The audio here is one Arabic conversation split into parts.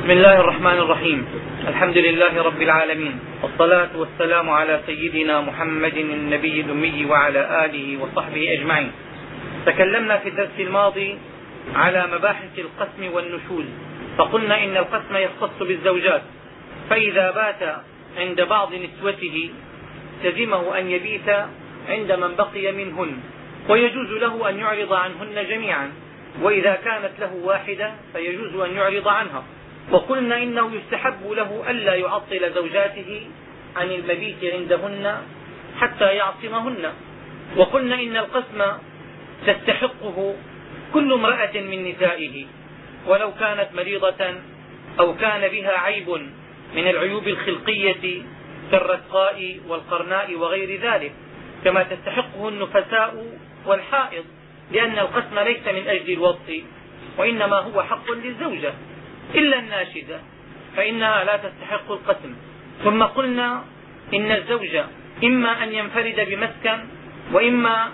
بسم الله الرحمن الرحيم الحمد لله رب العالمين والصلاة والسلام على سيدنا محمد النبي الأمي وعلى آله وصحبه أجمعين تكلمنا في الدرس الماضي على مباحث القسم والنشوز فقلنا إن القسم يختص بالزوجات فإذا بات عند بعض نسوته لزمه أن يبيت عند من بقي منهن ويجوز له أن يعرض عنهن جميعا وإذا كانت له واحدة فيجوز أن يعرض عنها وقلنا إنه يستحب له ألا يعطل زوجاته عن المبيت عندهن حتى يعصمهن. وقلنا إن القسم تستحقه كل امرأة من نسائه ولو كانت مريضة أو كان بها عيب من العيوب الخلقية كالرسقاء والقرناء وغير ذلك. كما تستحقه النفساء والحائض لأن القسم ليس من أجل الوطء وإنما هو حق للزوجة. إلا الناشدة فإنها لا تستحق القسم. ثم قلنا إن الزوج إما أن ينفرد بمسكن وإما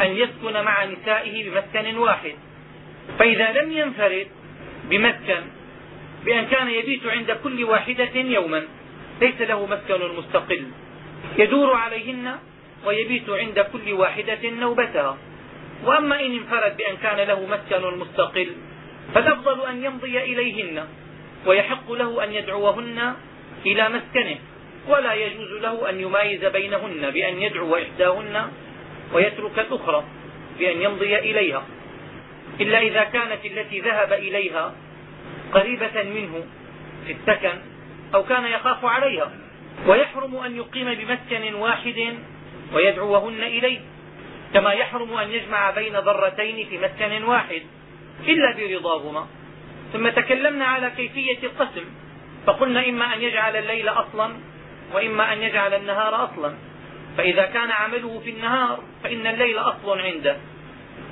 أن يسكن مع نسائه بمسكن واحد. فإذا لم ينفرد بمسكن بأن كان يبيت عند كل واحدة يوما ليس له مسكن مستقل. يدور عليهن ويبيت عند كل واحدة نوبتها. وأما إن انفرد بأن كان له مسكن مستقل فالأفضل أن يمضي إليهن ويحق له أن يدعوهن إلى مسكنه ولا يجوز له أن يمايز بينهن بأن يدعو إحداهن ويترك الأخرى بأن يمضي إليها. إلا إذا كانت التي ذهب إليها قريبة منه في السكن أو كان يخاف عليها ويحرم أن يقيم بمسكن واحد ويدعوهن إليه كما يحرم أن يجمع بين ضرتين في مسكن واحد. إلا برضاهما. ثم تكلمنا على كيفية القسم. فقلنا إما أن يجعل الليل أصلا وإما أن يجعل النهار أصلا. فإذا كان عمله في النهار فإن الليل أصل عنده.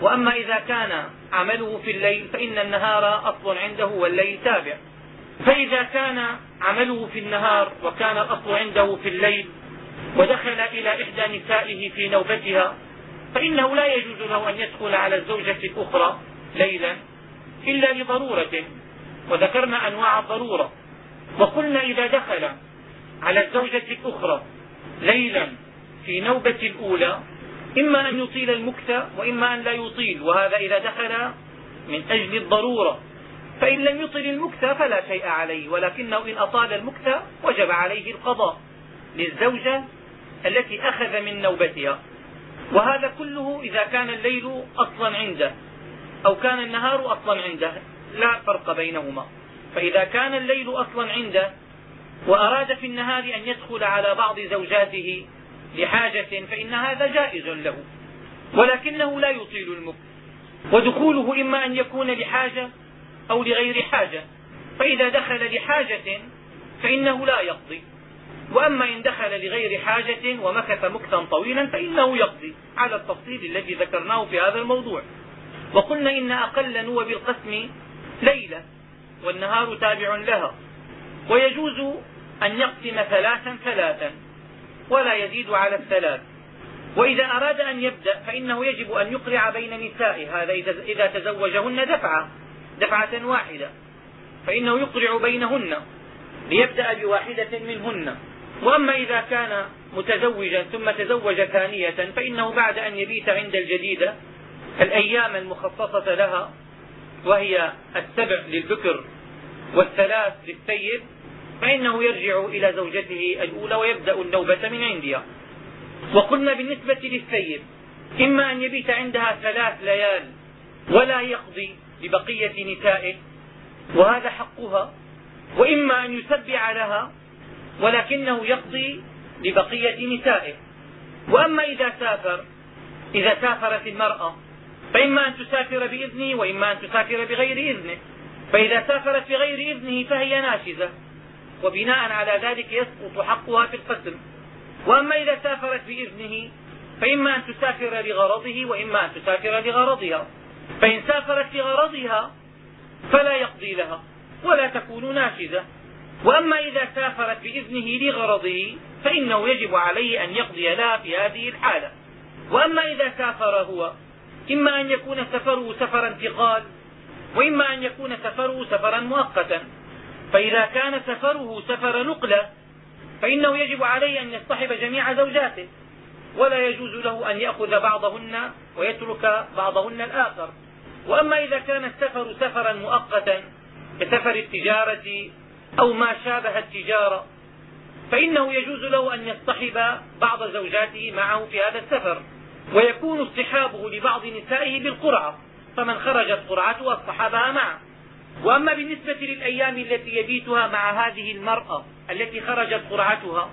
وأما إذا كان عمله في الليل فإن النهار أصل عنده والليل تابع. فإذا كان عمله في النهار وكان الأصل عنده في الليل ودخل إلى إحدى نسائه في نوبتها فإنه لا يجوز له أن يدخل على الزوجة الأخرى. ليلا إلا لضرورة وذكرنا أنواع الضرورة. وقلنا إذا دخل على الزوجة الأخرى ليلا في نوبة الأولى إما أن يطيل المكث وإما أن لا يطيل وهذا إذا دخل من أجل الضرورة. فإن لم يطل المكث فلا شيء عليه ولكنه إن أطال المكث وجب عليه القضاء للزوجة التي أخذ من نوبتها. وهذا كله إذا كان الليل أصلا عنده. أو كان النهار أصلا عنده لا فرق بينهما. فإذا كان الليل أصلا عنده وأراد في النهار أن يدخل على بعض زوجاته لحاجة فإن هذا جائز له. ولكنه لا يطيل المكث ودخوله إما أن يكون لحاجة أو لغير حاجة. فإذا دخل لحاجة فإنه لا يقضي. وأما إن دخل لغير حاجة ومكث مكثا طويلا فإنه يقضي على التفصيل الذي ذكرناه في هذا الموضوع. وقلنا إن أقل نوب القسم ليلة والنهار تابع لها ويجوز أن يقسم ثلاثا ثلاثا ولا يزيد على الثلاث. وإذا أراد أن يبدأ فإنه يجب أن يقرع بين نسائه هذا إذا تزوجهن دفعة دفعة واحدة فإنه يقرع بينهن ليبدأ بواحدة منهن. وأما إذا كان متزوجا ثم تزوج ثانية فإنه بعد أن يبيت عند الجديدة الأيام المخصصة لها وهي السبع للبكر والثلاث للثيب فإنه يرجع إلى زوجته الأولى ويبدأ النوبة من عندها. وقلنا بالنسبة للثيب إما أن يبيت عندها ثلاث ليال ولا يقضي لبقية نسائه وهذا حقها وإما أن يسبع لها ولكنه يقضي لبقية نسائه. وأما إذا سافر إذا سافرت المرأة فإما أن تسافر بإذنه وإما أن تسافر بغير إذنه. فإذا سافرت بغير إذنه فهي ناشزة وبناء على ذلك يسقط حقها في القسم. وأما إذا سافرت بإذنه فإما أن تسافر لغرضه وإما أن تسافر لغرضها. فإن سافرت لغرضها فلا يقضي لها ولا تكون ناشزة. وأما إذا سافرت بإذنه لغرضه فإنه يجب عليه أن يقضي لها في هذه الحالة. وأما إذا سافر هو إما أن يكون سفره سفر انتقال وإما أن يكون سفره سفرا مؤقتا. فإذا كان سفره سفر نقلة فإنه يجب عليه أن يصطحب جميع زوجاته. ولا يجوز له أن يأخذ بعضهن ويترك بعضهن الآخر. وأما إذا كان السفر سفرا مؤقتا كسفر التجارة أو ما شابه التجارة فإنه يجوز له أن يصطحب بعض زوجاته معه في هذا السفر. ويكون اصطحابه لبعض نسائه بالقرعة فمن خرجت قرعته اصطحبها معه. وأما بالنسبة للأيام التي يبيتها مع هذه المرأة التي خرجت قرعتها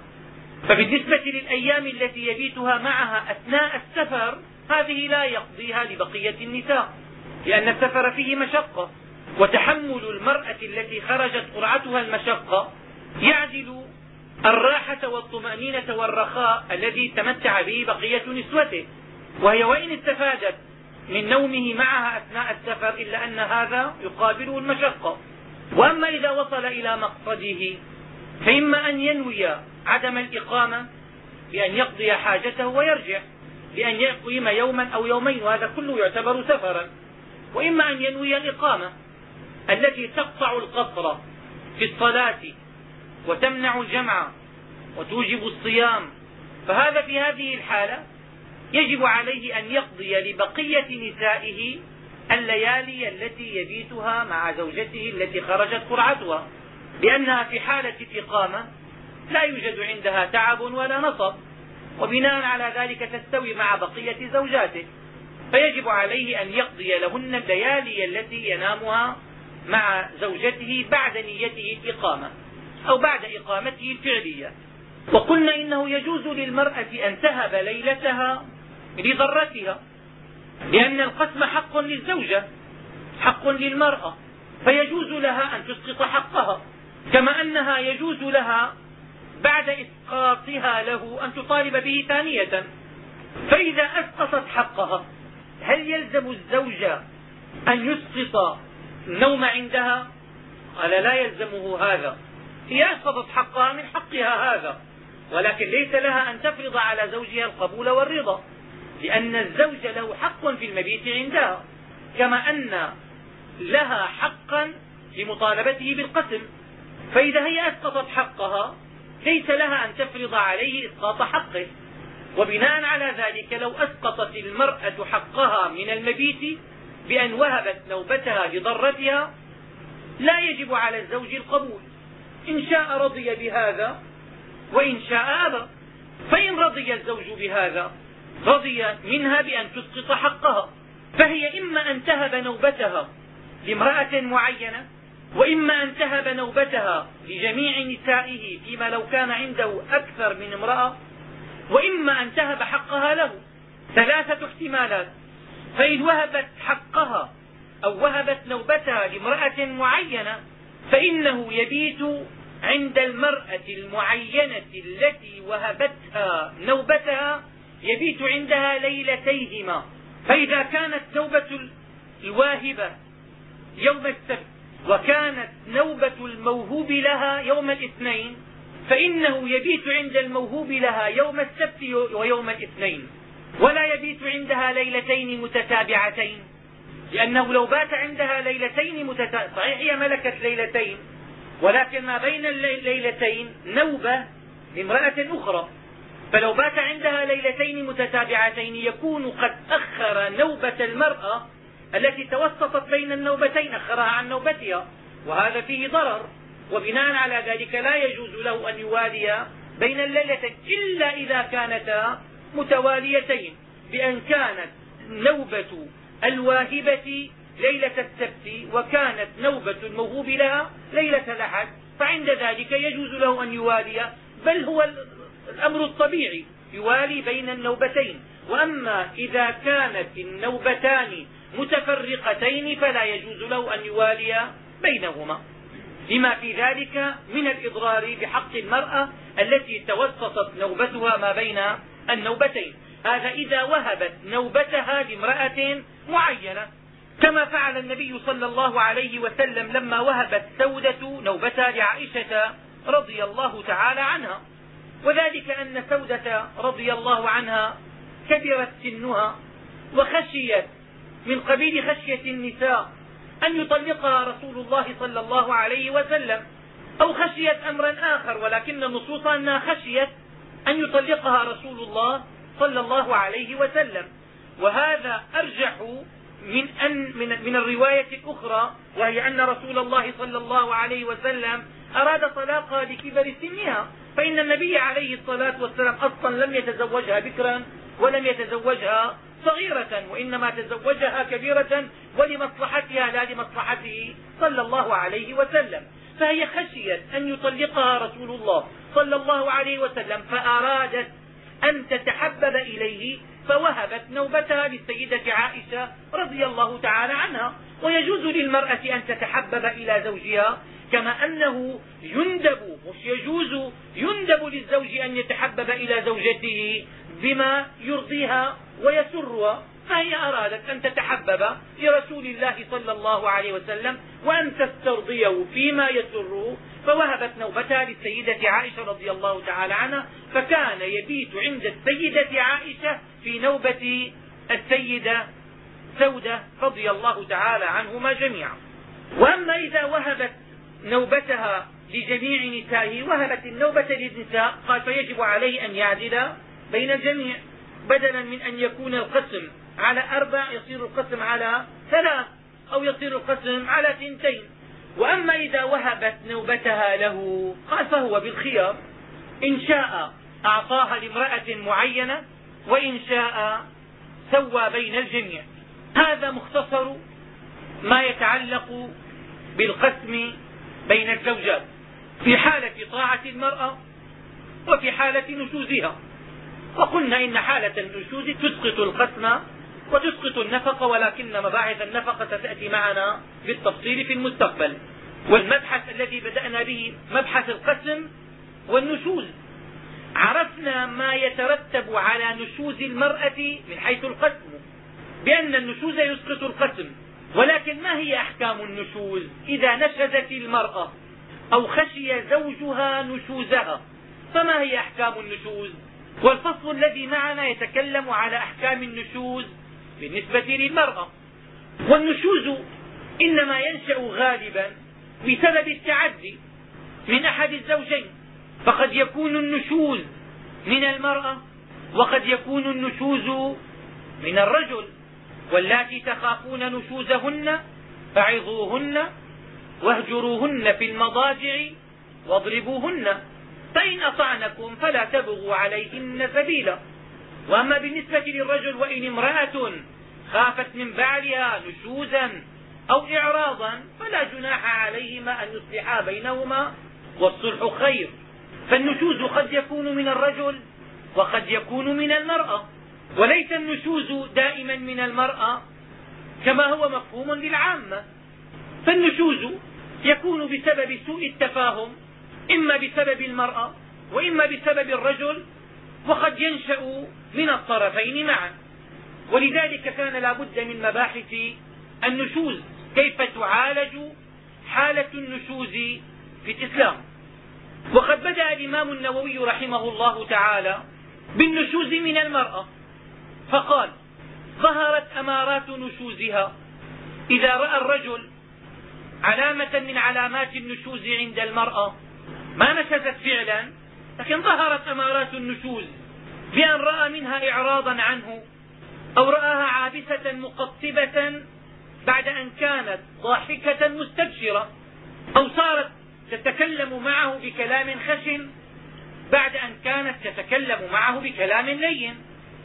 فبالنسبة للأيام التي يبيتها معها أثناء السفر هذه لا يقضيها لبقية النساء لأن السفر فيه مشقة. وتحمل المرأة التي خرجت قرعتها المشقة يعدل الراحة والطمأنينة والرخاء الذي تمتع به بقية نسوته. وهي وإن استفادت من نومه معها أثناء السفر إلا أن هذا يقابله المشقة. وأما إذا وصل إلى مقصده فإما أن ينوي عدم الإقامة بأن يقضي حاجته ويرجع بأن يقيم يوما أو يومين وهذا كله يعتبر سفرا. وإما أن ينوي الإقامة التي تقطع القصر في الصلاة وتمنع الجمع وتوجب الصيام. فهذا في هذه الحالة يجب عليه أن يقضي لبقية نسائه الليالي التي يبيتها مع زوجته التي خرجت قرعتها. لأنها في حالة الإقامة لا يوجد عندها تعب ولا نصب وبناء على ذلك تستوي مع بقية زوجاته. فيجب عليه أن يقضي لهن الليالي التي ينامها مع زوجته بعد نيته الإقامة أو بعد إقامته الفعلية. وقلنا إنه يجوز للمرأة أن تهب ليلتها لضرتها. لأن القسم حق للزوجة حق للمرأة فيجوز لها أن تسقط حقها كما أنها يجوز لها بعد إسقاطها له أن تطالب به ثانية. فإذا أسقطت حقها هل يلزم الزوجة أن يسقط النوم عندها؟ قال لا يلزمه هذا. هي أسقطت حقها من حقها هذا ولكن ليس لها أن تفرض على زوجها القبول والرضا. لأن الزوج له حق في المبيت عندها كما أن لها حقا في مطالبته بالقسم فإذا هي أسقطت حقها ليس لها أن تفرض عليه إسقاط حقه. وبناء على ذلك لو أسقطت المرأة حقها من المبيت بأن وهبت نوبتها لضرتها لا يجب على الزوج القبول. إن شاء رضي بهذا وإن شاء أبى. فإن رضي الزوج بهذا رضي منها بأن تسقط حقها فهي إما أن تهب نوبتها لامرأة معينة وإما أن تهب نوبتها لجميع نسائه فيما لو كان عنده أكثر من امرأة وإما أن تهب حقها له. ثلاثة احتمالات. فإن وهبت حقها أو وهبت نوبتها لامرأة معينة فإنه يبيت عند المرأة المعينة التي وهبتها نوبتها يبيت عندها ليلتيهما. فإذا كانت نوبة الواهبة يوم السبت وكانت نوبة الموهوب لها يوم الاثنين فإنه يبيت عند الموهوب لها يوم السبت ويوم الاثنين. ولا يبيت عندها ليلتين متتابعتين. لأنه لو بات عندها ليلتين متتابعتين صحيح هي ملكت ليلتين ولكن ما بين الليلتين نوبة لامرأة أخرى. فلو بات عندها ليلتين متتابعتين يكون قد أخر نوبة المرأة التي توسطت بين النوبتين أخرها عن نوبتها وهذا فيه ضرر. وبناء على ذلك لا يجوز له أن يوالي بين الليلتين إلا إذا كانتا متواليتين بأن كانت نوبة الواهبة ليلة السبت وكانت نوبة الموهوب لها ليلة الأحد فعند ذلك يجوز له أن يوالي بل هو الأمر الطبيعي يوالي بين النوبتين. وأما إذا كانت النوبتان متفرقتين فلا يجوز له أن يوالي بينهما. لما في ذلك من الإضرار بحق المرأة التي توسطت نوبتها ما بين النوبتين. هذا إذا وهبت نوبتها لامرأة معينة. كما فعل النبي صلى الله عليه وسلم لما وهبت سودة نوبتها لعائشة رضي الله تعالى عنها. وذلك أن سودة رضي الله عنها كبرت سنها وخشيت من قبيل خشية النساء أن يطلقها رسول الله صلى الله عليه وسلم أو خشيت أمرا آخر ولكن النصوص أنها خشيت أن يطلقها رسول الله صلى الله عليه وسلم. وهذا أرجح من, أن من, من الرواية الأخرى وهي أن رسول الله صلى الله عليه وسلم أراد طلاقها لكبر سنها. فإن النبي عليه الصلاة والسلام أصلا لم يتزوجها بكرا ولم يتزوجها صغيرة وإنما تزوجها كبيرة ولمصلحتها لا لمصلحته صلى الله عليه وسلم. فهي خشيت أن يطلقها رسول الله صلى الله عليه وسلم فأرادت أن تتحبب إليه فوهبت نوبتها للسيدة عائشة رضي الله تعالى عنها. ويجوز للمرأة أن تتحبب إلى زوجها كما أنه يندب مش يجوز يندب للزوج أن يتحبب إلى زوجته بما يرضيها ويسرها. فهي أرادت؟ أن تتحبب لرسول الله صلى الله عليه وسلم وأن تسترضيه فيما يسره. فوهبت نوبتها للسيدة عائشة رضي الله تعالى عنها فكان يبيت عند السيدة عائشة في نوبة السيدة سودة رضي الله تعالى عنهما جميعا. وأما إذا وهبت نوبتها لجميع نسائه وهبت النوبة للنساء قال فيجب عليه أن يعدل بين الجميع بدلا من أن يكون القسم على أربع يصير القسم على ثلاث أو يصير القسم على ثنتين. وأما إذا وهبت نوبتها له قال فهو بالخيار إن شاء أعطاها لامرأة معينة وإن شاء سوى بين الجميع. هذا مختصر ما يتعلق بالقسم بين الزوجات في حالة طاعة المرأة وفي حالة نشوزها. وقلنا إن حالة النشوز تسقط القسم وتسقط النفقة ولكن مباحث النفقة ستأتي معنا بالتفصيل في المستقبل. والمبحث الذي بدأنا به مبحث القسم والنشوز. عرفنا ما يترتب على نشوز المرأة من حيث القسم بأن النشوز يسقط القسم. ولكن ما هي أحكام النشوز؟ إذا نشزت المرأة أو خشي زوجها نشوزها فما هي أحكام النشوز؟ والفصل الذي معنا يتكلم على أحكام النشوز بالنسبة للمرأة. والنشوز إنما ينشأ غالبا بسبب التعدي من أحد الزوجين فقد يكون النشوز من المرأة وقد يكون النشوز من الرجل. واللاتي تخافون نشوزهن فعظوهن واهجروهن في المضاجع واضربوهن فإن أطعنكم فلا تبغوا عليهن سبيلا. وأما بالنسبة للرجل وإن امرأة خافت من بعلها نشوزا أو إعراضا فلا جناح عليهما أن يصلحا بينهما والصلح خير. فالنشوز قد يكون من الرجل وقد يكون من المرأة. وليس النشوز دائما من المرأة كما هو مفهوم للعامة. فالنشوز يكون بسبب سوء التفاهم إما بسبب المرأة وإما بسبب الرجل وقد ينشأ من الطرفين معا. ولذلك كان لا بد من مباحث النشوز كيف تعالج حالة النشوز في الإسلام. وقد بدأ الإمام النووي رحمه الله تعالى بالنشوز من المرأة. فقال ظهرت أمارات نشوزها. إذا رأى الرجل علامة من علامات النشوز عند المرأة ما نشزت فعلا لكن ظهرت أمارات النشوز بأن رأى منها إعراضا عنه أو رآها عابسة مقطبة بعد أن كانت ضاحكة مستبشرة أو صارت تتكلم معه بكلام خشن بعد أن كانت تتكلم معه بكلام لين.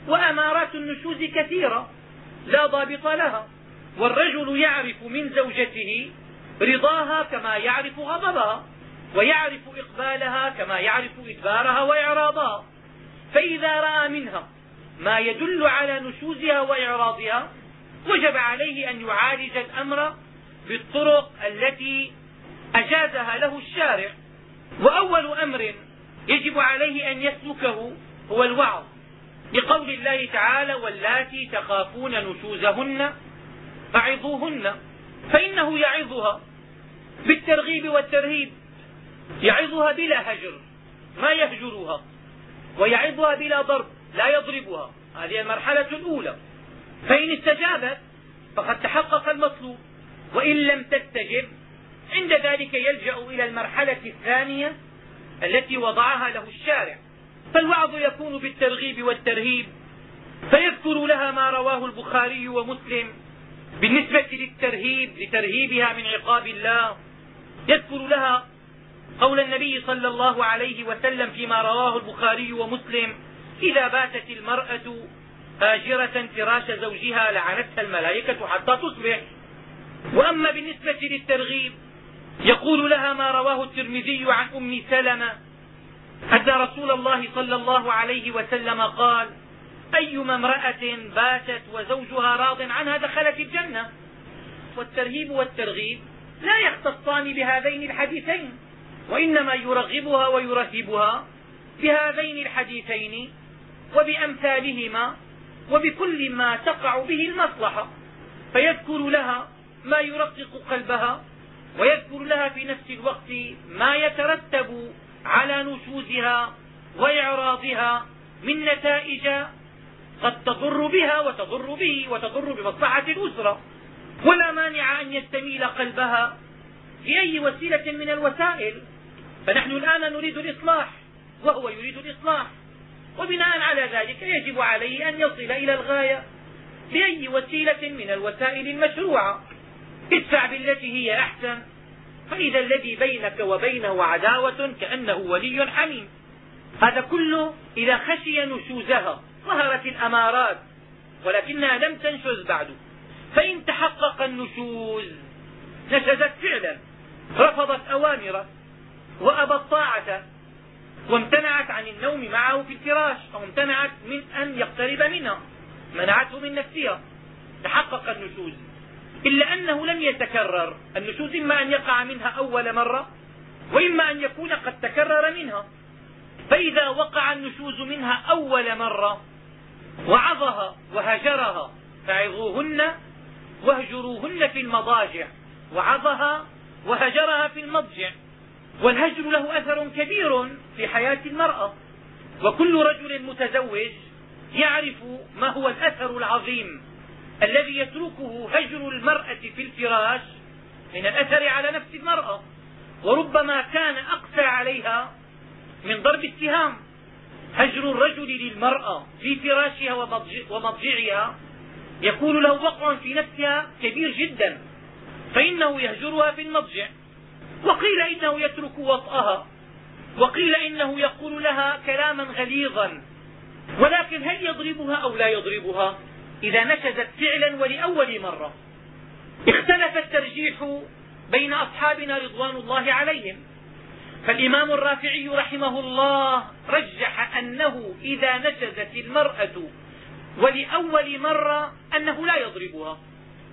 وأمارات النشوز كثيرة لا ضابط لها والرجل يعرف من زوجته رضاها كما يعرف غضبها ويعرف إقبالها كما يعرف إدبارها وإعراضها. فإذا رأى منها ما يدل على نشوزها وإعراضها وجب عليه أن يعالج الأمر بالطرق التي أجازها له الشارع. وأول أمر يجب عليه أن يسلكه هو الوعظ. لقول الله تعالى واللاتي تخافون نشوزهن فعظوهن فإنه يعظها بالترغيب والترهيب يعظها بلا هجر ما يهجرها ويعظها بلا ضرب لا يضربها هذه المرحلة الأولى. فإن استجابت فقد تحقق المطلوب وإن لم تستجب عند ذلك يلجأ إلى المرحلة الثانية التي وضعها له الشارع. فالوعظ يكون بالترغيب والترهيب. فيذكر لها ما رواه البخاري ومسلم بالنسبة للترهيب لترهيبها من عقاب الله. يذكر لها قول النبي صلى الله عليه وسلم فيما رواه البخاري ومسلم إذا باتت المرأة هاجرة فراش زوجها لعنتها الملائكة حتى تصبح. وأما بالنسبة للترغيب يقول لها ما رواه الترمذي عن أم سلمة أن رسول الله صلى الله عليه وسلم قال أيما امرأة باتت وزوجها راض عنها دخلت الجنة. والترهيب والترغيب لا يختصان بهذين الحديثين وإنما يرغبها ويرهبها بهذين الحديثين وبأمثالهما وبكل ما تقع به المصلحة. فيذكر لها ما يرقق قلبها ويذكر لها في نفس الوقت ما يترتب على نشوزها وإعراضها من نتائج قد تضر بها وتضر به وتضر بمصلحة الأسرة. ولا مانع أن يستميل قلبها بأي وسيلة من الوسائل. فنحن الآن نريد الإصلاح وهو يريد الإصلاح. وبناء على ذلك يجب عليه أن يصل إلى الغاية بأي وسيلة من الوسائل المشروعة. ادفع بالتي هي أحسن فإذا الذي بينك وبينه عداوة كأنه ولي حميم. هذا كله إذا خشي نشوزها ظهرت الأمارات ولكنها لم تنشز بعد. فإن تحقق النشوز نشزت فعلا رفضت أوامره وأبت طاعته وامتنعت عن النوم معه في الفراش أو امتنعت من أن يقترب منها منعته من نفسها. تحقق النشوز. إلا أنه لم يتكرر. النشوز إما أن يقع منها أول مرة وإما أن يكون قد تكرر منها. فإذا وقع النشوز منها أول مرة وعظها وهجرها فعظوهن واهجروهن في المضاجع. وعظها وهجرها في المضجع. والهجر له أثر كبير في حياة المرأة. وكل رجل متزوج يعرف ما هو الأثر العظيم الذي يتركه هجر المرأة في الفراش من الأثر على نفس المرأة وربما كان أقسى عليها من ضرب السهام هجر الرجل للمرأة في فراشها ومضجعها يكون له وقع في نفسها كبير جدا فإنه يهجرها في المضجع. وقيل إنه يترك وطأها وقيل إنه يقول لها كلاما غليظا ولكن هل يضربها أو لا يضربها؟ إذا نشزت فعلا ولأول مرة. اختلف الترجيح بين أصحابنا رضوان الله عليهم. فالإمام الرافعي رحمه الله رجح أنه إذا نشزت المرأة ولأول مرة أنه لا يضربها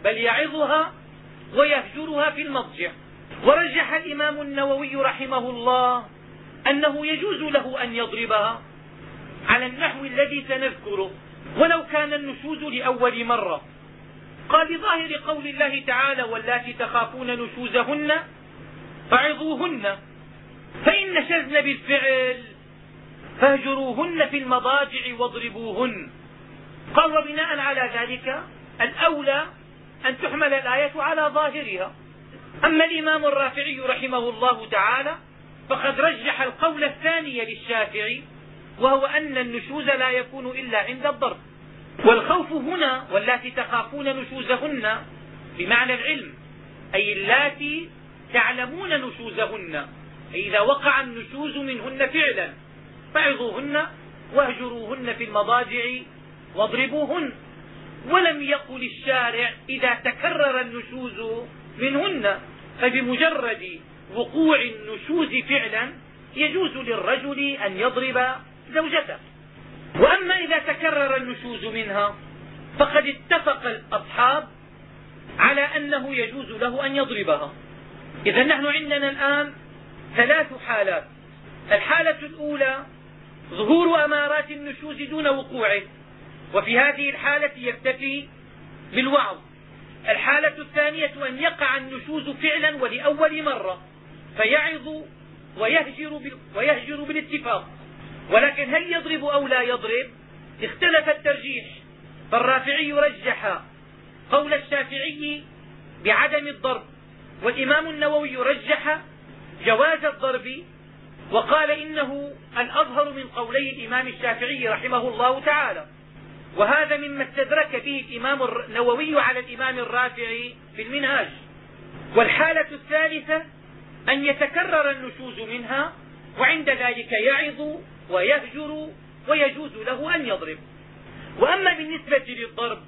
بل يعظها ويهجرها في المضجع. ورجح الإمام النووي رحمه الله أنه يجوز له أن يضربها على النحو الذي سنذكره. ولو كان النشوز لأول مرة. قال بظاهر قول الله تعالى واللاتي تخافون نشوزهن فعظوهن فإن نشزن بالفعل فاهجروهن في المضاجع واضربوهن. قال وبناء على ذلك الأولى أن تحمل الآية على ظاهرها. أما الإمام الرافعي رحمه الله تعالى فقد رجح القول الثاني للشافعي وهو أن النشوز لا يكون إلا عند الضرب. والخوف هنا واللاتي تخافون نشوزهن بمعنى العلم أي اللاتي تعلمون نشوزهن أي إذا وقع النشوز منهن فعلا فعظوهن واهجروهن في المضاجع واضربوهن. ولم يقل الشارع إذا تكرر النشوز منهن فبمجرد وقوع النشوز فعلا يجوز للرجل أن يضرب زوجته. وأما إذا تكرر النشوز منها فقد اتفق الأصحاب على أنه يجوز له أن يضربها. إذا نحن عندنا الآن ثلاث حالات. الحالة الأولى ظهور أمارات النشوز دون وقوعه. وفي هذه الحالة يكتفي بالوعظ. الحالة الثانية أن يقع النشوز فعلا ولأول مرة. فيعظ ويهجر, ويهجر بالاتفاق. ولكن هل يضرب أو لا يضرب؟ اختلف الترجيح. فالرافعي رجح قول الشافعي بعدم الضرب والإمام النووي رجح جواز الضرب وقال إنه الأظهر من قولي الإمام الشافعي رحمه الله تعالى. وهذا مما استدرك به الإمام النووي على الإمام الرافعي في المنهاج. والحالة الثالثة أن يتكرر النشوز منها وعند ذلك يعظ ويهجر ويجوز له أن يضرب. وأما بالنسبة للضرب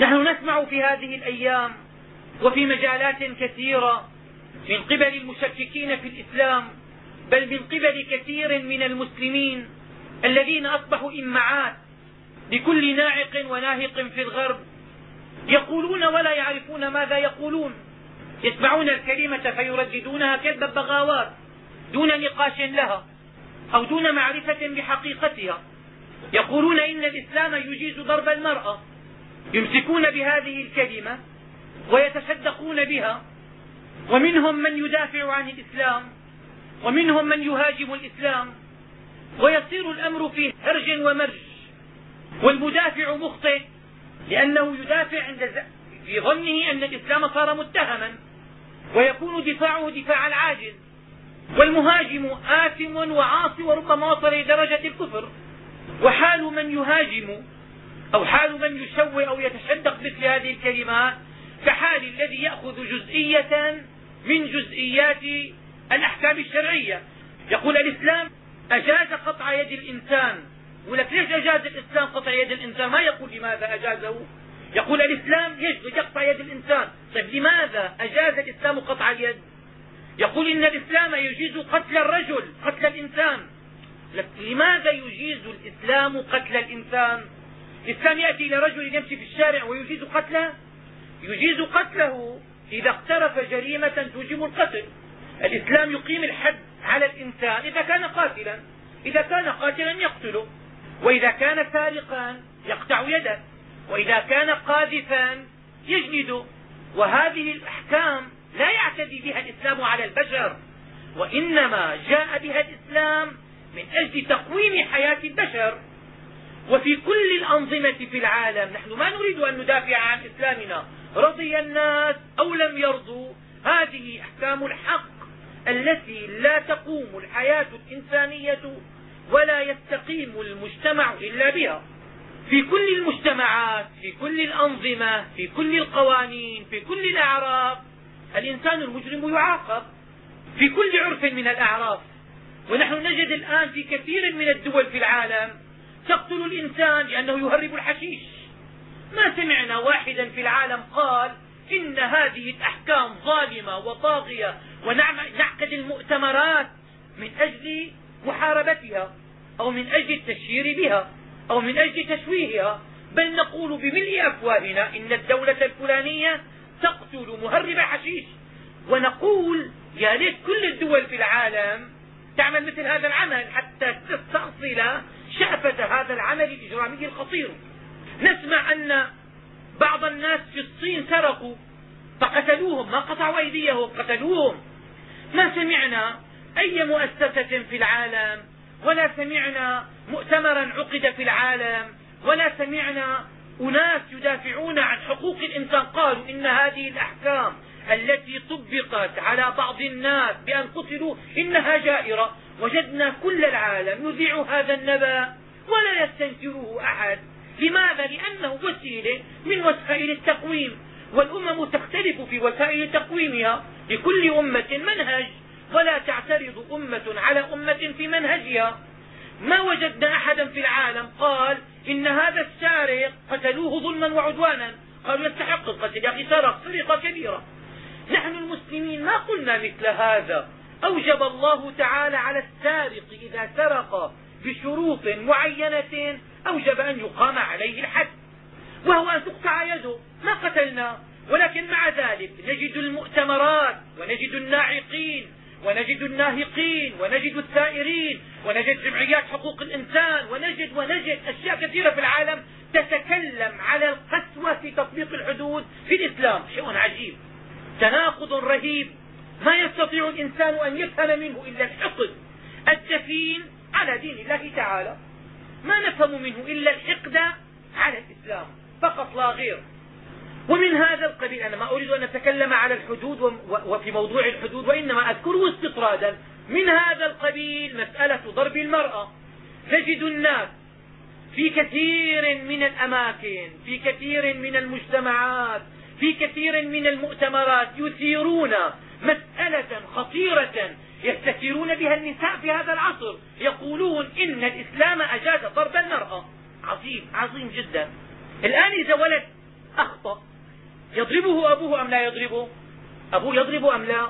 نحن نسمع في هذه الأيام وفي مجالات كثيرة من قبل المشككين في الإسلام بل من قبل كثير من المسلمين الذين أصبحوا إمعات لكل ناعق وناهق في الغرب يقولون ولا يعرفون ماذا يقولون. يسمعون الكلمة فيرددونها كذب البغاوات دون نقاش لها. أو دون معرفة بحقيقتها. يقولون إن الإسلام يجيز ضرب المرأة. يمسكون بهذه الكلمة ويتصدقون بها. ومنهم من يدافع عن الإسلام. ومنهم من يهاجم الإسلام. ويصير الأمر في هرج ومرج. والمدافع مخطئ لأنه يدافع عند في ظنه أن الإسلام صار متهما. ويكون دفاعه دفاع العاجز والمهاجم آثم وعاصي وربما وصل إلى درجة الكفر. وحال من يهاجم أو حال من يشوه أو يتشدق مثل هذه الكلمات كحال الذي يأخذ جزئية من جزئيات الأحكام الشرعية. يقول الإسلام أجاز قطع يد الإنسان. يقول لك ليش أجاز الإسلام قطع يد الإنسان؟ ما يقول لماذا أجازه. يقول الإسلام يجوز يقطع يد الإنسان؟ طيب لماذا أجاز الإسلام قطع اليد؟ يقول إن الإسلام يجيز قتل الرجل قتل الإنسان. لماذا يجيز الإسلام قتل الإنسان؟ الإسلام يأتي إلى رجل يمشي في الشارع ويجيز قتله؟ يجيز قتله إذا اقترف جريمة توجب القتل. الإسلام يقيم الحد على الإنسان إذا كان قاتلا إذا كان قاتلا يقتله. وإذا كان سارقا يقطع يده. وإذا كان قاذفا يجلده وهذه الأحكام لا يعتدي بها الإسلام على البشر وإنما جاء بها الإسلام من أجل تقويم حياة البشر. وفي كل الأنظمة في العالم نحن ما نريد أن ندافع عن إسلامنا. رضي الناس أو لم يرضوا هذه أحكام الحق التي لا تقوم الحياة الإنسانية ولا يستقيم المجتمع إلا بها. في كل المجتمعات في كل الأنظمة في كل القوانين في كل الأعراف الإنسان المجرم يعاقب في كل عرف من الأعراف. ونحن نجد الآن في كثير من الدول في العالم تقتل الإنسان لأنه يهرب الحشيش. ما سمعنا واحدا في العالم قال إن هذه الأحكام ظالمة وطاغية ونعقد المؤتمرات من أجل محاربتها أو من أجل التشهير بها أو من أجل تشويهها. بل نقول بملء أفواهنا إن الدولة الفلانية تقتل مهرب حشيش. ونقول يا ليت كل الدول في العالم تعمل مثل هذا العمل حتى تستأصل شأفة هذا العمل الإجرامي الخطير. نسمع أن بعض الناس في الصين سرقوا فقتلوهم ما قطعوا أيديهم قتلوهم. ما سمعنا أي مؤسسة في العالم ولا سمعنا مؤتمرا عقد في العالم ولا سمعنا أناس يدافعون عن حقوق الإنسان. قالوا إن هذه الأحكام التي طبقت على بعض الناس بأن قتلوا إنها جائرة. وجدنا كل العالم يذيع هذا النبأ ولا يستنكره أحد. لماذا؟ لأنه وسيلة من وسائل التقويم. والأمم تختلف في وسائل تقويمها لكل أمة منهج. ولا تعترض أمة على أمة في منهجها. ما وجدنا أحدا في العالم قال إن هذا السارق قتلوه ظلما وعدوانا. قالوا يستحق القتل يا أخي سرق سرقة كبيرة. نحن المسلمين ما قلنا مثل هذا. أوجب الله تعالى على السارق إذا سرق بشروط معينة أوجب أن يقام عليه الحد وهو أن تقطع يده. ما قتلنا ولكن مع ذلك نجد المؤتمرات ونجد الناعقين ونجد الناهقين ونجد الثائرين ونجد جمعيات حقوق الإنسان ونجد ونجد أشياء كثيرة في العالم تتكلم على القسوة في تطبيق الحدود في الإسلام. شيء عجيب. تناقض رهيب. ما يستطيع الإنسان أن يفهم منه إلا الحقد الدفين على دين الله تعالى. ما نفهم منه إلا الحقد على الإسلام. فقط لا غير. ومن هذا القبيل أنا ما أريد أن أتكلم على الحدود وفي موضوع الحدود وإنما أذكره استطرادا. من هذا القبيل مسألة ضرب المرأة. تجد الناس في كثير من الأماكن في كثير من المجتمعات في كثير من المؤتمرات يثيرون مسألة خطيرة يستثيرون بها النساء في هذا العصر. يقولون إن الإسلام أجاز ضرب المرأة. عظيم عظيم جدا. الآن إذا ولد أخطأ يضربه أبوه أم لا يضربه؟ أبوه يضربه أم لا؟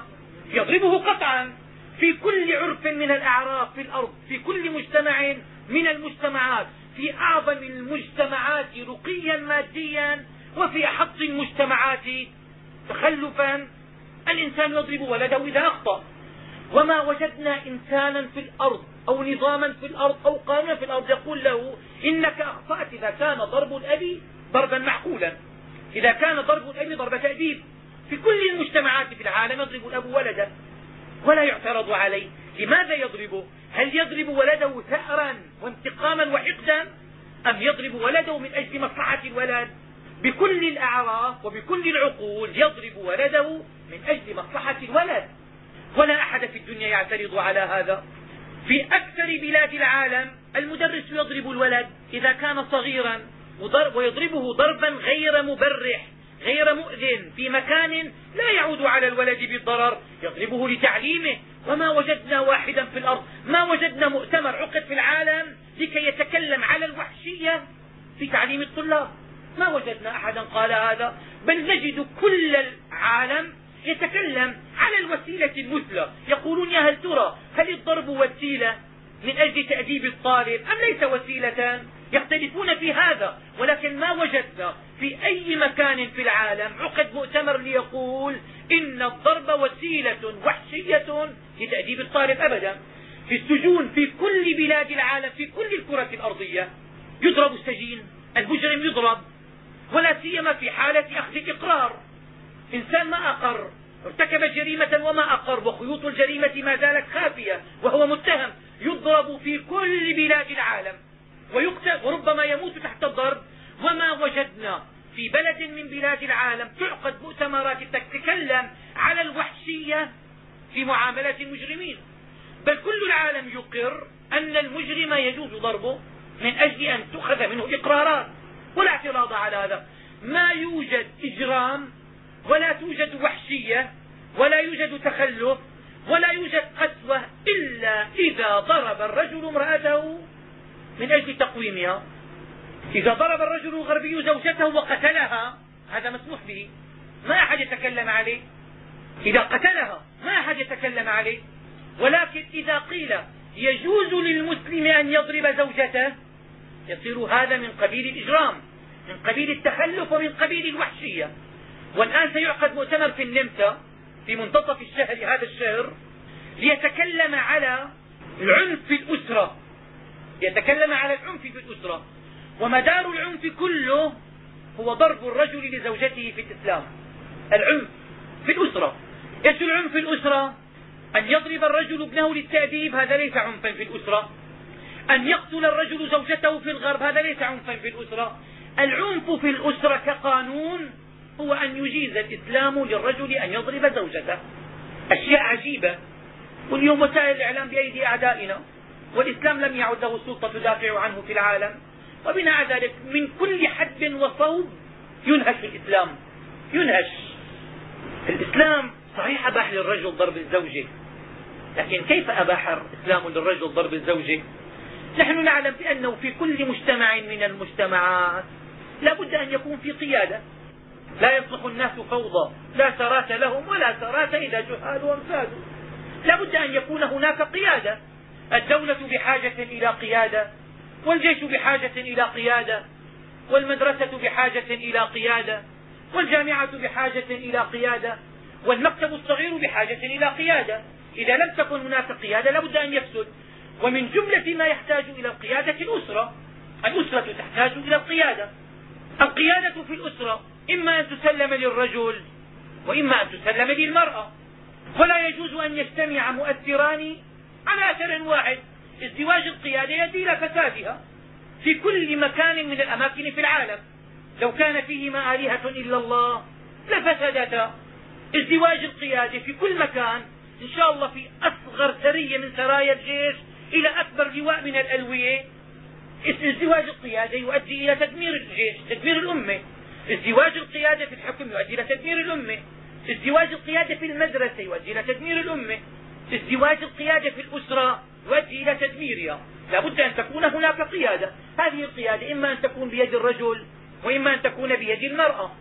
يضربه قطعا في كل عرف من الأعراف في الأرض في كل مجتمع من المجتمعات في أعظم المجتمعات رقيا ماديا وفي أحط المجتمعات تخلفا. الإنسان يضرب ولده إذا أخطأ. وما وجدنا إنسانا في الأرض أو نظاما في الأرض أو قانونا في الأرض يقول له إنك أخطأت إذا كان ضرب الأب ضربا معقولا. إذا كان ضرب الأب ضرب تأديب. في كل المجتمعات في العالم يضرب الأب ولده. ولا يعترض عليه. لماذا يضربه هل يضرب ولده ثأرا وانتقاما وحقدا؟ أم يضرب ولده من أجل مصلحة الولد؟ بكل الأعراف وبكل العقول يضرب ولده من أجل مصلحة الولد. ولا أحد في الدنيا يعترض على هذا. في أكثر بلاد العالم المدرس يضرب الولد إذا كان صغيرا. ويضربه ضربا غير مبرح غير مؤذن في مكان لا يعود على الولد بالضرر. يضربه لتعليمه. وما وجدنا واحدا في الأرض. ما وجدنا مؤتمر عقد في العالم لكي يتكلم على الوحشية في تعليم الطلاب. ما وجدنا أحدا قال هذا. بل نجد كل العالم يتكلم على الوسيلة المثلى. يقولون يا هل ترى هل الضرب وسيلة من أجل تأديب الطالب أم ليس وسيلة؟ يختلفون في هذا ولكن ما وجدنا في أي مكان في العالم عقد مؤتمر ليقول إن الضرب وسيلة وحشية لتأديب الطالب أبدا. في السجون في كل بلاد العالم في كل الكرة الأرضية يضرب السجين المجرم يضرب ولا سيما في حالة أخذ الإقرار إنسان ما أقر ارتكب جريمة وما أقر وخيوط الجريمة ما زالت خافية وهو متهم يضرب في كل بلاد العالم. ويقتل وربما يموت تحت الضرب. وما وجدنا في بلد من بلاد العالم تعقد مؤتمرات تتكلم على الوحشية في معاملة المجرمين. بل كل العالم يقر أن المجرم يجوز ضربه من أجل أن تؤخذ منه إقرارات. ولا اعتراض على هذا. ما يوجد إجرام ولا توجد وحشية ولا يوجد تخلف ولا يوجد قسوة إلا إذا ضرب الرجل امرأته من أجل تقويمها. إذا ضرب الرجل الغربي زوجته وقتلها هذا مسموح به. ما أحد يتكلم عليه. إذا قتلها ما أحد يتكلم عليه. ولكن إذا قيل يجوز للمسلم أن يضرب زوجته يصير هذا من قبيل الإجرام من قبيل التخلف ومن قبيل الوحشية. والآن سيعقد مؤتمر في النمسا في منتصف الشهر هذا الشهر ليتكلم على العنف في الأسرة. يتكلم على العنف في الأسرة. ومدار العنف كله هو ضرب الرجل لزوجته في الإسلام. العنف في الأسرة. إيش العنف في الأسرة؟ أن يضرب الرجل ابنه للتأديب هذا ليس عنفا في الأسرة. أن يقتل الرجل زوجته في الغرب هذا ليس عنفا في الأسرة. العنف في الأسرة كقانون هو أن يجيز الإسلام للرجل أن يضرب زوجته. أشياء عجيبة. واليوم وسائل الإعلام بأيدي أعدائنا. والإسلام لم يعد له سلطة تدافع عنه في العالم. وبناء ذلك من كل حد وصوب ينهش الإسلام. ينهش. الإسلام صحيح أباح للرجل ضرب الزوجة. لكن كيف أباح الإسلام للرجل ضرب الزوجة؟ نحن نعلم بأنه في كل مجتمع من المجتمعات لا بد أن يكون في قيادة. لا يصلح الناس فوضى. لا سرات لهم ولا سرات إذا جهالهم فادوا لا بد أن يكون هناك قيادة. الدولة بحاجة إلى قيادة والجيش بحاجة إلى قيادة والمدرسة بحاجة إلى قيادة والجامعة بحاجة إلى قيادة والمكتب الصغير بحاجة إلى قيادة. إذا لم تكن هناك قيادة لابد أن يفسد. ومن جملة ما يحتاج إلى القيادة الأسرة الأسرة تحتاج إلى القيادة. القيادة في الأسرة إما أن تسلم للرجل وإما أن تسلم للمرأة. ولا يجوز أن يجتمع مؤثران على أثر واحد ازدواج القيادة يؤدي إلى فسادها في كل مكان من الأماكن في العالم. لو كان فيهما آلهة إلا الله لفسدتا. ازدواج القيادة في كل مكان إن شاء الله في أصغر سرية من سرايا الجيش إلى أكبر لواء من الألوية. ازدواج القيادة يؤدي إلى تدمير الجيش تدمير الأمة. ازدواج القيادة في الحكم يؤدي إلى تدمير الأمة. ازدواج القيادة في المدرسة يؤدي إلى تدمير الأمة. ازدواج القيادة في الأسرة يؤدي إلى تدميرها. لا بد أن تكون هناك قيادة. هذه القيادة إما أن تكون بيد الرجل وإما أن تكون بيد المرأة.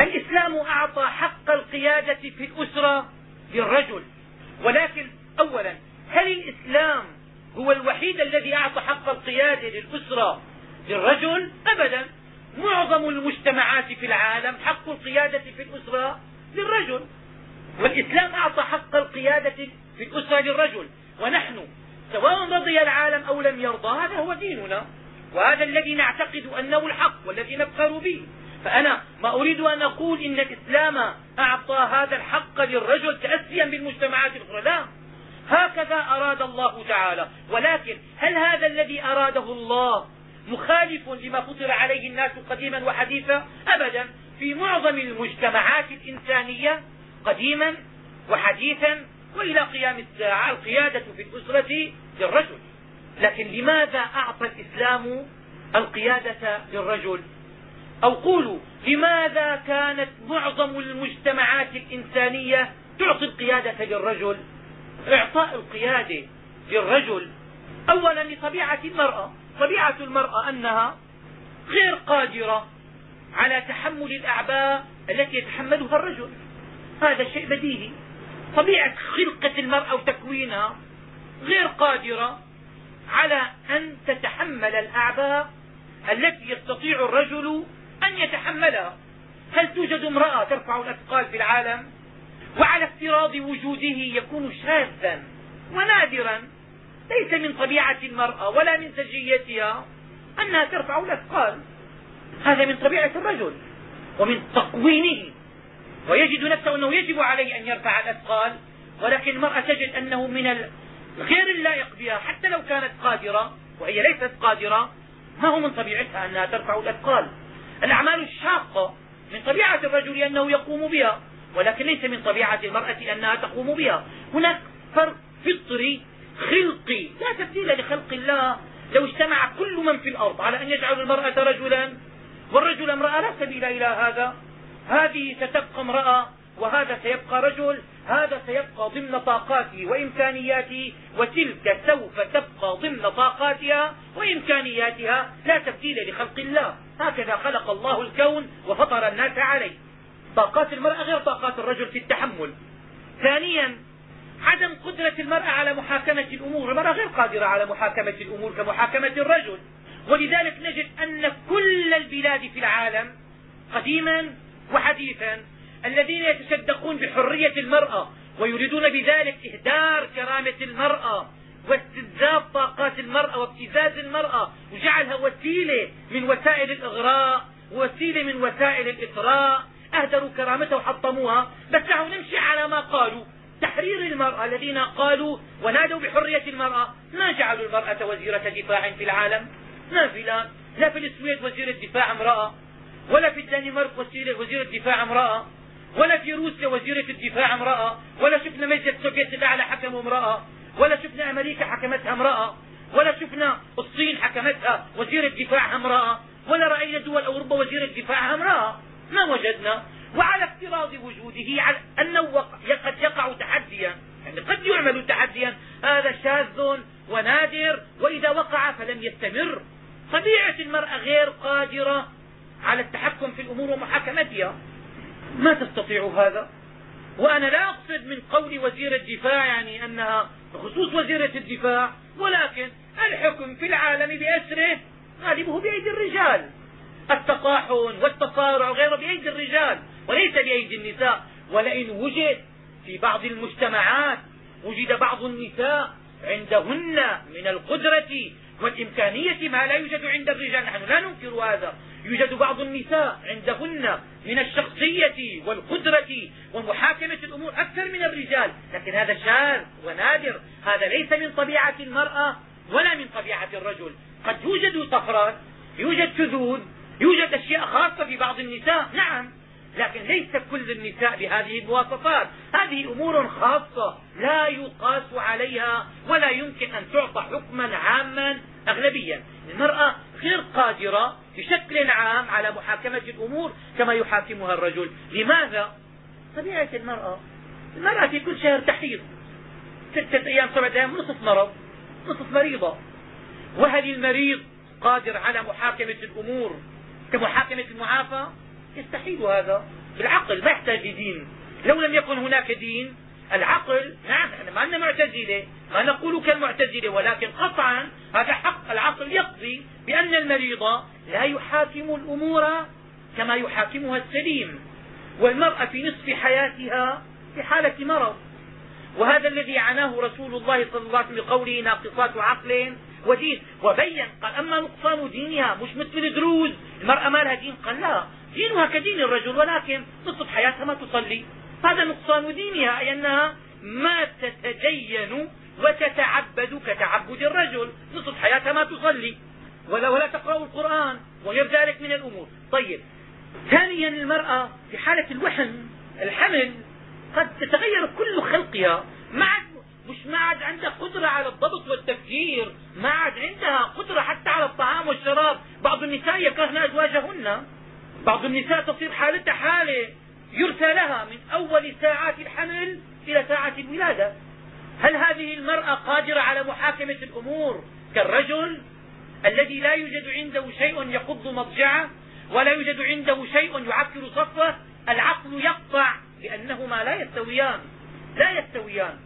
الإسلام أعطى حق القيادة في الأسرة للرجل. ولكن أولا هل الإسلام هو الوحيد الذي أعطى حق القيادة للأسرة للرجل؟ أبدا. معظم المجتمعات في العالم حق القيادة في الأسرة للرجل. والإسلام أعطى حق القيادة في الأسرة للرجل ونحن سواء رضي العالم أو لم يرضى هذا هو ديننا. وهذا الذي نعتقد أنه الحق والذي نفخر به. فأنا ما أريد أن أقول إن الإسلام أعطى هذا الحق للرجل تأسيا بالمجتمعات الأخرى. لا. هكذا أراد الله تعالى. ولكن هل هذا الذي أراده الله مخالف لما فطر عليه الناس قديما وحديثا؟ أبدا. في معظم المجتمعات الإنسانية قديما وحديثا وإلى قيام الساعة القيادة في الأسرة للرجل. لكن لماذا أعطى الإسلام القيادة للرجل؟ أو قولوا لماذا كانت معظم المجتمعات الإنسانية تعطي القيادة للرجل؟ إعطاء القيادة للرجل أولا لطبيعة المرأة. طبيعة المرأة أنها غير قادرة على تحمل الأعباء التي يتحملها الرجل. هذا شيء بديهي. طبيعة خلقة المرأة وتكوينها غير قادرة على أن تتحمل الأعباء التي يستطيع الرجل أن يتحملها. هل توجد امرأة ترفع الأثقال في العالم؟ وعلى افتراض وجوده يكون شاذا ونادرا. ليس من طبيعة المرأة ولا من سجيتها أنها ترفع الأثقال. هذا من طبيعة الرجل ومن تقوينه ويجد نفسه أنه يجب عليه أن يرفع الأثقال ولكن المرأة تجد أنه من غير اللائق بها حتى لو كانت قادرة وهي ليست قادرة ما هو من طبيعتها أنها ترفع الأثقال. الأعمال الشاقة من طبيعة الرجل أنه يقوم بها ولكن ليس من طبيعة المرأة أنها تقوم بها. هناك فرق فطري خلقي لا تبديل لخلق الله. لو اجتمع كل من في الأرض على أن يجعلوا المرأة رجلا والرجل امرأة لا سبيل إلى هذا. هذه ستبقى امرأة وهذا سيبقى رجل هذا سيبقى ضمن طاقاته وإمكانياته وتلك سوف تبقى ضمن طاقاتها وإمكانياتها لا تبديل لخلق الله. هكذا خلق الله الكون وفطر الناس عليه. طاقات المرأة غير طاقات الرجل في التحمل. ثانيا عدم قدرة المرأة على محاكمة الأمور. المرأة غير قادرة على محاكمة الأمور كمحاكمة الرجل. ولذلك نجد أن كل البلاد في العالم قديما وحديثا الذين يتصدقون بحرية المرأة ويريدون بذلك إهدار كرامة المرأة واستنزاف طاقات المرأة وابتزاز المرأة وجعلها وسيلة من وسائل الإغراء ووسيلة من وسائل الإثراء أهدروا كرامتها وحطموها. بس دعوا نمشي على ما قالوا. تحرير المرأة الذين قالوا ونادوا بحرية المرأة. ما جعلوا المرأة وزيرة دفاع في العالم؟ ما في لا, لا في السويد وزيرة دفاع امرأة. ولا في الدنمارك وزيرة دفاع امرأة ولا في روسيا وزيرة الدفاع امرأة ولا شفنا مجلس السوفيت الأعلى حكم امرأة ولا شفنا أمريكا حكمتها امرأة ولا شفنا الصين حكمتها وزيرة دفاعها امرأة ولا رأينا دول أوروبا وزيرة دفاعها امرأة. ما وجدنا. وعلى افتراض وجوده على أنه قد يقع تحديا يعني قد يعمل تحديا. هذا شاذ ونادر وإذا وقع فلم يستمر. طبيعة المرأة غير قادرة على التحكم في الأمور ومحاكمتها. ما تستطيع هذا. وأنا لا أقصد من قول وزير الدفاع يعني أنها بخصوص وزيرة الدفاع ولكن الحكم في العالم بأسره غالبه بأيدي الرجال. التطاحن والتصارع وغيره بأيدي الرجال وليس بأيدي النساء. ولئن وجد في بعض المجتمعات وجد بعض النساء عندهن من القدرة والإمكانية ما لا يوجد عند الرجال. نحن لا ننكر هذا. يوجد بعض النساء عندهن من الشخصية والقدرة ومحاكمة الأمور أكثر من الرجال. لكن هذا شاذ ونادر. هذا ليس من طبيعة المرأة ولا من طبيعة الرجل. قد يوجد طفرات يوجد شذوذ يوجد أشياء خاصة في بعض النساء نعم. لكن ليس كل النساء بهذه المواصفات. هذه أمور خاصة لا يقاس عليها ولا يمكن أن تعطى حكما عاما أغلبيا المرأة غير قادرة بشكل عام على محاكمة الأمور كما يحاكمها الرجل. لماذا؟ طبيعة المرأة. المرأة في كل شهر تحيض. ستة أيام سبعة أيام نصف مرض نصف مريضة. وهل المريض قادر على محاكمة الأمور كمحاكمة المعافى؟ يستحيل هذا. بالعقل ما يحتاج دين لو لم يكن هناك دين العقل نعم إحنا ما عندنا معتزلة ما نقول كالمعتزلة ولكن قطعا هذا حق العقل يقضي بأن المريض لا يحاكم الأمور كما يحاكمها السليم والمرأة في نصف حياتها في حالة مرض. وهذا الذي عناه رسول الله صلى الله عليه وسلم بقوله ناقصات عقل ودين وبين قال أما نقصان دينها مش مثل الدروز المرأة ما لها دين قال لا دينها كدين الرجل ولكن نصف حياتها ما تصلي. هذا نقصان دينها أي أنها ما تتدين وتتعبد كتعبد الرجل. نصف حياتها ما تصلي ولا, ولا تقرأ القرآن وغير ذلك من الأمور. طيب ثانيا المرأة في حالة الوحم الحمل قد تتغير كل خلقها. ما عاد مش ما عاد عندها قدرة على الضبط والتفكير ما عاد عندها قدرة حتى على الطعام والشراب. بعض النساء يكرهن أزواجهن. بعض النساء تصير حالتها حالة. يرثى لها من أول ساعات الحمل إلى ساعة الولادة. هل هذه المرأة قادرة على محاكمة الأمور كالرجل الذي لا يوجد عنده شيء يقض مضجعه ولا يوجد عنده شيء يعكر صفوه؟ العقل يقطع بأنهما لا يستويان لا يستويان.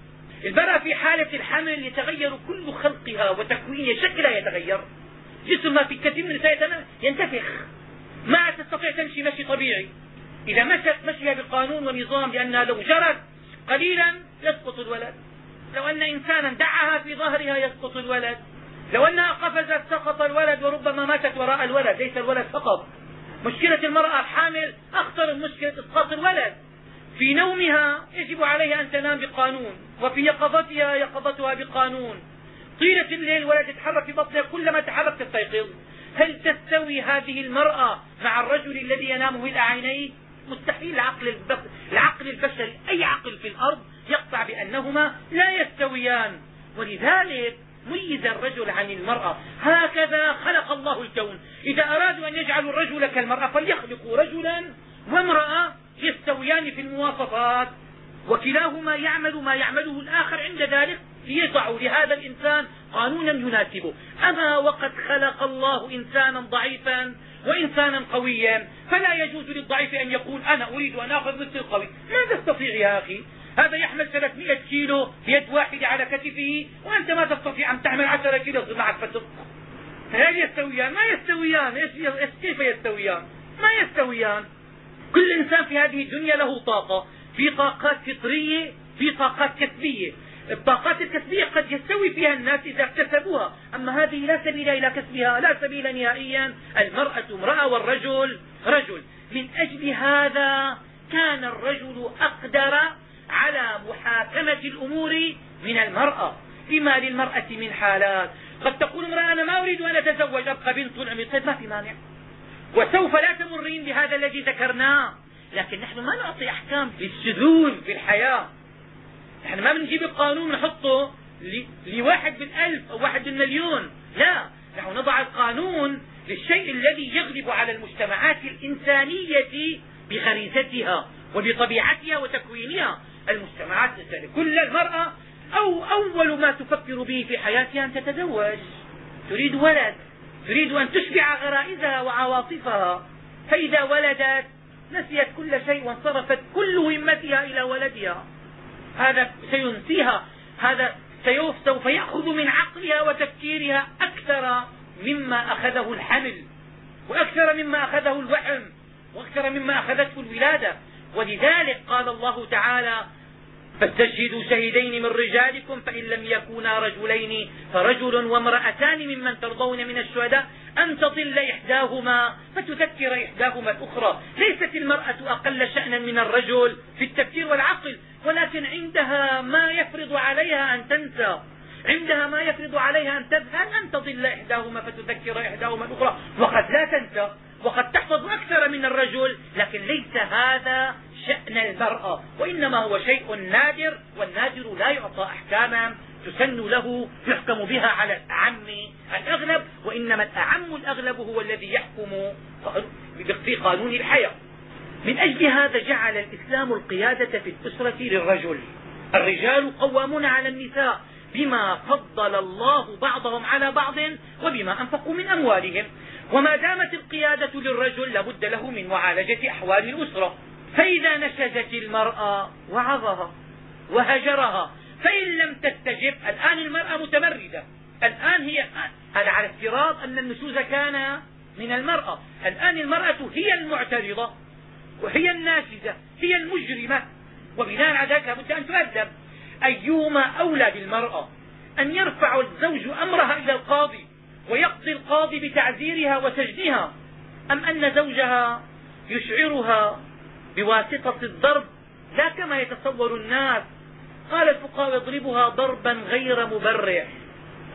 المرأة في حالة الحمل يتغير كل خلقها وتكوينها شكلها يتغير. جسمها في كثير من النساء ينتفخ. ما تستطيع تمشي مشي طبيعي. إذا مشت مشيها بقانون ونظام لأنها لو جرت قليلا يسقط الولد. لو أن إنسانا دعها في ظهرها يسقط الولد. لو أنها قفزت سقط الولد وربما ماتت وراء الولد ليس الولد فقط. مشكلة المرأة الحامل أخطر من مشكلة إسقاط الولد. في نومها يجب عليها أن تنام بقانون وفي يقظتها يقظتها بقانون. طيلة الليل ولد يتحرك في بطنها كلما تحرك تستيقظ. هل تستوي هذه المرأة مع الرجل الذي ينام بلا عينيه؟ مستحيل العقل, العقل البشري أي عقل في الأرض يقطع بأنهما لا يستويان. ولذلك ميز الرجل عن المرأة. هكذا خلق الله الكون. إذا أرادوا أن يجعلوا الرجل كالمرأة فليخلقوا رجلا وامرأة يستويان في المواصفات. وكلاهما يعمل ما يعمله الآخر عند ذلك ليضعوا لهذا الإنسان قانونا يناسبه. أما وقد خلق الله إنسانا ضعيفا وإنسانا قويا فلا يجوز للضعيف أن يقول أنا أريد أن آخذ مثل القوي. ماذا تستطيع يا أخي؟ هذا يحمل 300 كيلو بيد واحدة على كتفه وأنت ما تستطيع أن تحمل 10 كيلو معك فتق هل يستويان؟ ما يستويان. كيف يستويان؟ ما يستويان. كل إنسان في هذه الدنيا له طاقة. في طاقات فطرية في طاقات كسبية. الطاقات الكسبية قد يستوي فيها الناس إذا اكتسبوها. أما هذه لا سبيل إلى كسبها لا سبيل نهائيا. المرأة امرأة والرجل رجل. من أجل هذا كان الرجل أقدر على محاكمة الأمور من المرأة. لما للمرأة من حالات. قد تقول امرأة أنا ما أريد أن أتزوج أبقى بنت عمري طيب ما في مانع. وسوف لا تمرين بهذا الذي ذكرناه. لكن نحن ما نعطي أحكام للشذوذ في الحياة. نحن ما بنجيب القانون نحطه لواحد بالألف أو واحد بالمليون. لا نحن نضع القانون للشيء الذي يغلب على المجتمعات الإنسانية بغريزتها وبطبيعتها وتكوينها. المجتمعات الإنسانية كل المرأة أو أول ما تفكر به في حياتها أن تتزوج. تريد ولد. تريد أن تشبع غرائزها وعواطفها. فإذا ولدت نسيت كل شيء وانصرفت كل همتها إلى ولدها. هذا سينسيها هذا سوف يأخذ من عقلها وتفكيرها أكثر مما أخذه الحمل وأكثر مما أخذه الوحم وأكثر مما أخذته الولادة. ولذلك قال الله تعالى فاستشهدوا شهيدين من رجالكم فإن لم يكونا رجلين فرجل وامرأتان ممن ترضون من الشهداء أن تضل إحداهما فتذكر إحداهما الأخرى. ليست المرأة أقل شأنا من الرجل في التفكير والعقل ولكن عندها ما يفرض عليها أن تنسى. عندها ما يفرض عليها أن تذهل أن تضل إحداهما فتذكر إحداهما الأخرى. وقد لا تنسى. وقد تحفظ أكثر من الرجل لكن ليس هذا شأن المرأة وإنما هو شيء نادر والنادر لا يعطى أحكاما تسن له يحكم بها على الأعم الأغلب وإنما الأعم الأغلب هو الذي يحكم في قانون الحياة. من أجل هذا جعل الإسلام القيادة في الأسرة للرجل. الرجال قوامون على النساء بما فضل الله بعضهم على بعض وبما أنفقوا من أموالهم. وما دامت القيادة للرجل لابد له من معالجة أحوال الأسرة. فإذا نشزت المرأة وعظها وهجرها فإن لم تستجب الآن المرأة متمردة. الآن هي هذا على افتراض أن النشوز كان من المرأة. الآن المرأة هي المعترضة وهي الناشزة هي المجرمة. وبناء على ذلك لابد أن تؤدب. أيهما أولى بالمرأة أن يرفع الزوج أمرها إلى القاضي؟ ويقضي القاضي بتعزيرها وسجنها أم أن زوجها يشعرها بواسطة الضرب؟ لا كما يتصور الناس. قال الفقهاء يضربها ضربا غير مبرح.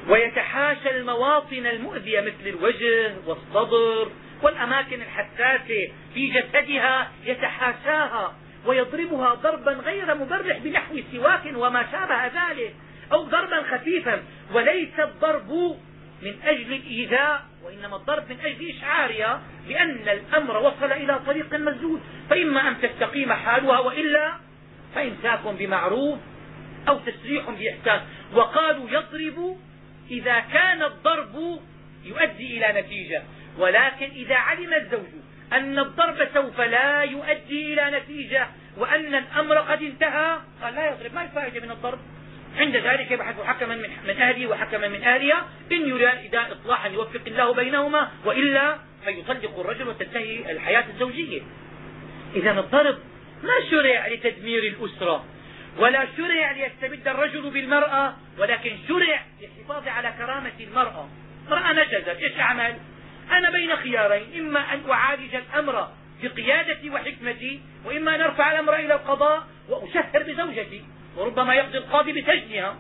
ويتحاشى المواطن المؤذية مثل الوجه والصدر والأماكن الحساسة في جسدها يتحاشاها. ويضربها ضربا غير مبرح بنحو سواك وما شابه ذلك أو ضربا خفيفا. وليس الضرب من أجل الإيذاء وإنما الضرب من أجل إشعارها بأن الأمر وصل إلى طريق مسدود فإما أن تستقيم حالها وإلا فإمساك بمعروف أو تسريح بإحسان. وقالوا يضرب إذا كان الضرب يؤدي إلى نتيجة. ولكن إذا علم الزوج أن الضرب سوف لا يؤدي إلى نتيجة وأن الأمر قد انتهى قال لا يضرب ما الفائدة من الضرب؟ عند ذلك يبحث حكما من أهله وحكما من أهلها إن يريد إصلاحا يوفق الله بينهما وإلا فيطلق الرجل وتنتهي الحياة الزوجية. إذا الضرب ما شرع لتدمير الأسرة ولا شرع ليستبد الرجل بالمرأة ولكن شرع للحفاظ على كرامة المرأة. امرأة نجزت إيش أعمل؟ أنا بين خيارين إما أن أعالج الأمر بقيادتي وحكمتي وإما أن أرفع الأمر إلى القضاء وأشهر بزوجتي. وربما يقضي القاضي بسجنها.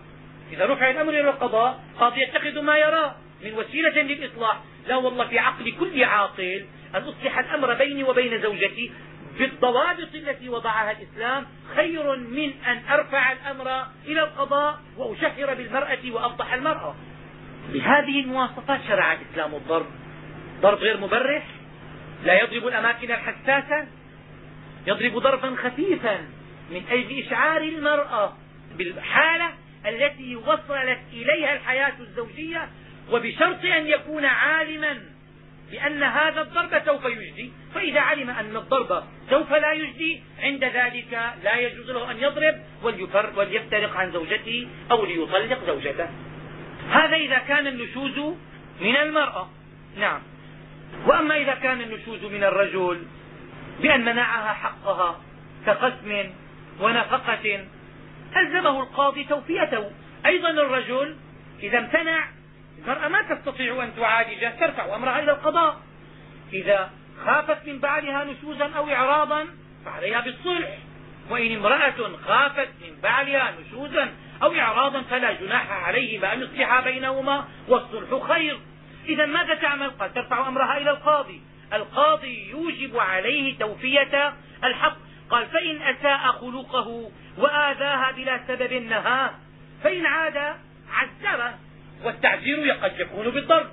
إذا رفع الأمر إلى القضاء قاضي يتخذ ما يراه من وسيلة للإصلاح. لا والله في عقل كل عاقل أن أصلح الأمر بيني وبين زوجتي بالضوابط التي وضعها الإسلام. خير من أن أرفع الأمر إلى القضاء وأشهر بالمرأة وأفضح المرأة. بهذه المواصفات شرع الإسلام الضرب. ضرب غير مبرح. لا يضرب الأماكن الحساسة. يضرب ضربا خفيفا. من أجل إشعار المرأة بالحالة التي وصلت إليها الحياة الزوجية وبشرط أن يكون عالما بأن هذا الضرب سوف يجدي. فإذا علم أن الضرب سوف لا يجدي عند ذلك لا يجوز له أن يضرب وليفترق عن زوجته أو ليطلق زوجته. هذا إذا كان النشوز من المرأة. نعم. وأما إذا كان النشوز من الرجل بأن منعها حقها كقسم ونفقة. ألزمه القاضي توفيته. أيضا الرجل إذا امتنع المرأة ما تستطيع أن تعالجه ترفع أمرها إلى القضاء. إذا خافت من بعلها نشوزا أو إعراضا فعليها بالصلح. وإن امرأة خافت من بعلها نشوزا أو إعراضا فلا جناح عليهما أن يصلحا بينهما والصلح خير. إذا ماذا تعمل؟ قد ترفع أمرها إلى القاضي. القاضي يوجب عليه توفية الحق. قال فإن أساء خلقه وآذاها بلا سبب نهاه فإن عاد عذره والتعزير قد يكون بالضرب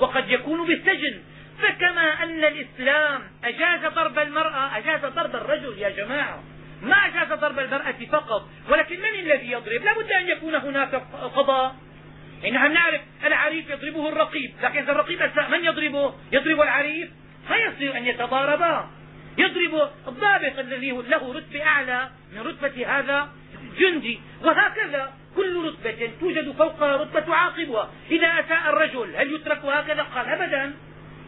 وقد يكون بالسجن. فكما أن الإسلام أجاز ضرب المرأة أجاز ضرب الرجل يا جماعة. ما أجاز ضرب المرأة فقط ولكن من الذي يضرب؟ لا بد أن يكون هناك قضاء. نحن نعرف العريف يضربه الرقيب لكن إذا الرقيب أساء من يضربه؟ يضرب العريف؟ فيصير أن يتضاربا. يضرب الضابط الذي له رتبة أعلى من رتبة هذا جندي. وهكذا كل رتبة توجد فوقها رتبة تعاقبها إذا أساء الرجل هل يترك هكذا؟ قال أبدا.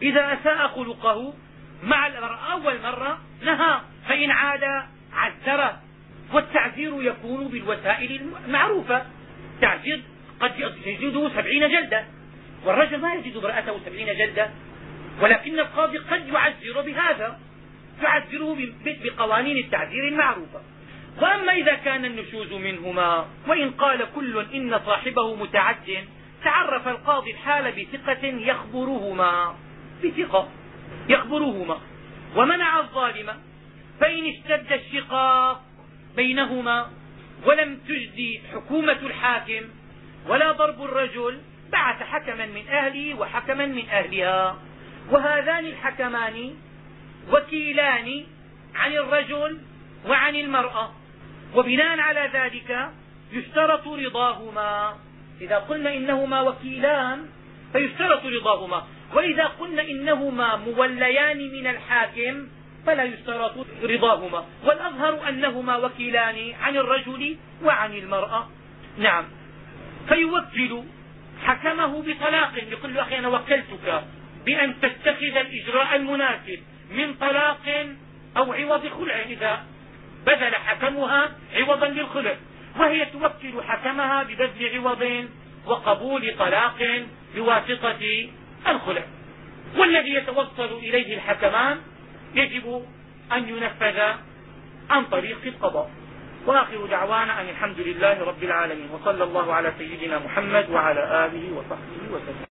إذا أساء خلقه مع المرأة أول مرة نهى فإن عاد عذره والتعذير يكون بالوسائل المعروفة. تعذير قد يجده سبعين جلدة والرجل ما يجد امرأته سبعين جلدة ولكن القاضي قد يعذر بهذا. يعذره بقوانين التعذير المعروفة. وأما إذا كان النشوز منهما وإن قال كل إن صاحبه متعد تعرف القاضي الحال بثقة يخبرهما. بثقة يخبرهما. ومنع الظالم فإن اشتد الشقاق بينهما ولم تجدي حكومة الحاكم ولا ضرب الرجل بعث حكما من أهله وحكما من أهلها. وهذان الحكمان وكيلان عن الرجل وعن المرأة. وبناء على ذلك يشترط رضاهما. إذا قلنا إنهما وكيلان فيشترط رضاهما. وإذا قلنا إنهما موليان من الحاكم فلا يشترط رضاهما. والأظهر أنهما وكيلان عن الرجل وعن المرأة. نعم. فيوكل حكمه بطلاق. يقول له أخي أنا وكلتك بأن تتخذ الإجراء المناسب. من طلاق أو عوض خلع إذا بذل حكمها عوضا للخلع. وهي توكل حكمها ببذل عوض وقبول طلاق بواسطة الخلع. والذي يتوصل إليه الحكمان يجب أن ينفذ عن طريق القضاء. وآخر دعوانا أن الحمد لله رب العالمين. وصلى الله على سيدنا محمد وعلى آله وصحبه وسلم.